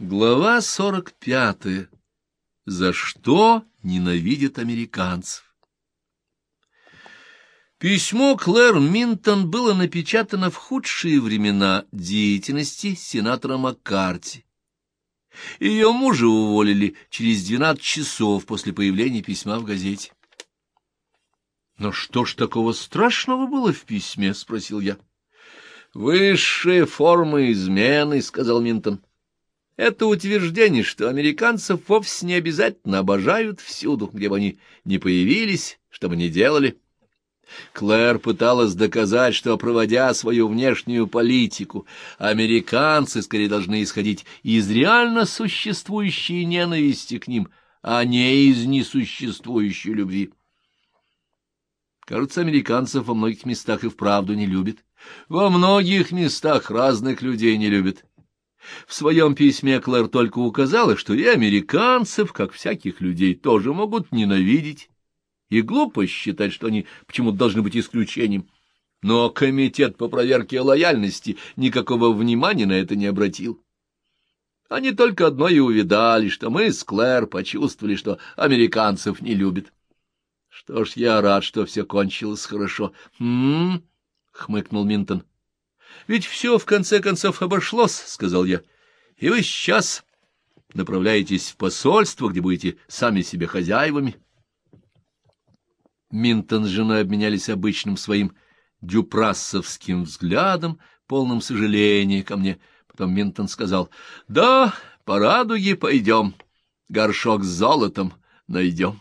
Глава сорок пятая. За что ненавидят американцев? Письмо Клэр Минтон было напечатано в худшие времена деятельности сенатора Маккарти. Ее мужа уволили через двенадцать часов после появления письма в газете. «Но что ж такого страшного было в письме?» — спросил я. «Высшая форма измены», — сказал Минтон. «Это утверждение, что американцев вовсе не обязательно обожают всюду, где бы они ни появились, что бы ни делали». Клэр пыталась доказать, что, проводя свою внешнюю политику, американцы скорее должны исходить из реально существующей ненависти к ним, а не из несуществующей любви. Кажется, американцев во многих местах и вправду не любят. Во многих местах разных людей не любят. В своем письме Клэр только указала, что и американцев, как всяких людей, тоже могут ненавидеть. И глупо считать, что они почему-то должны быть исключением. Но комитет по проверке лояльности никакого внимания на это не обратил. Они только одно и увидали, что мы с Клэр почувствовали, что американцев не любят. Что ж, я рад, что все кончилось хорошо. Хм, хмыкнул Минтон. Ведь все в конце концов обошлось, сказал я. И вы сейчас направляетесь в посольство, где будете сами себе хозяевами. Минтон с женой обменялись обычным своим дюпрассовским взглядом, полным сожаления ко мне. Потом Минтон сказал, — Да, по радуге пойдем, горшок с золотом найдем.